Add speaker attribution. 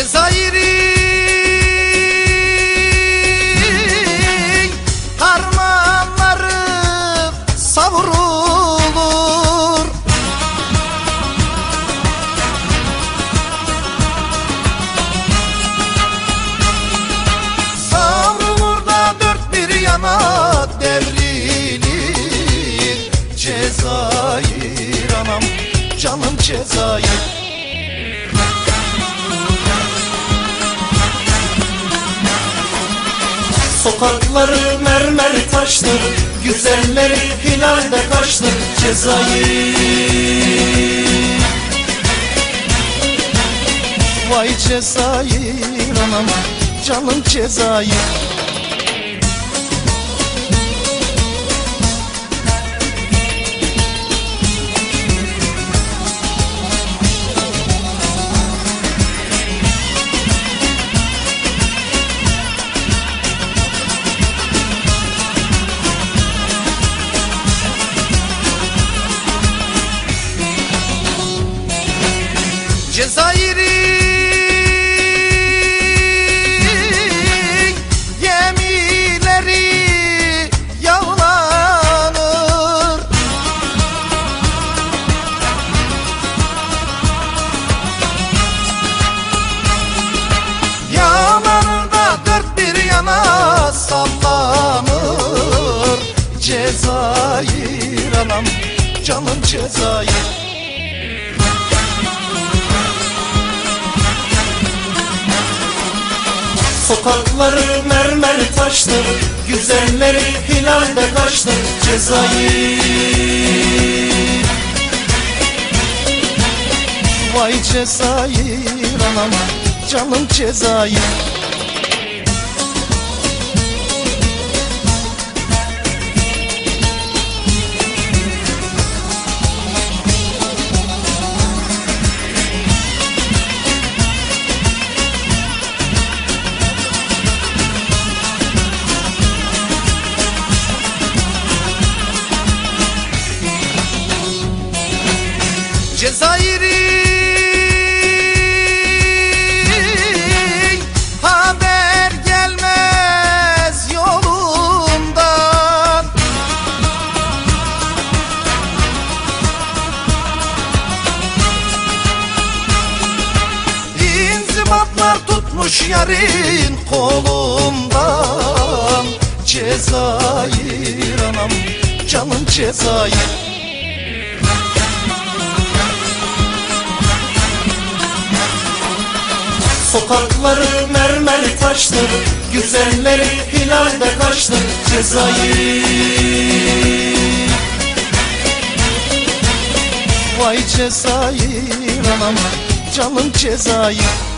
Speaker 1: Cezayir'i Harmanları savrulur. Savrulur da dört bir yana devrilir. Cezayir anam canım Cezayir Sokakları mermer taştır Güzelleri hilalde kaçtır Cezayir Vay Cezayir anam canım Cezayir Cezayir'in gemileri yağlanır. Yamanında dört bir yana sallanır. Cezayir anam canım Cezayir Sokakları mermer taştır Güzelleri hilalde kaçtır Cezayir Vay Cezayir anam canım Cezayir tutmuş yarın kolumdan Cezayir anam canım Cezayir Sokakları mermer taştır Güzelleri hilalde kaçtır Cezayir Vay Cezayir anam canım Cezayir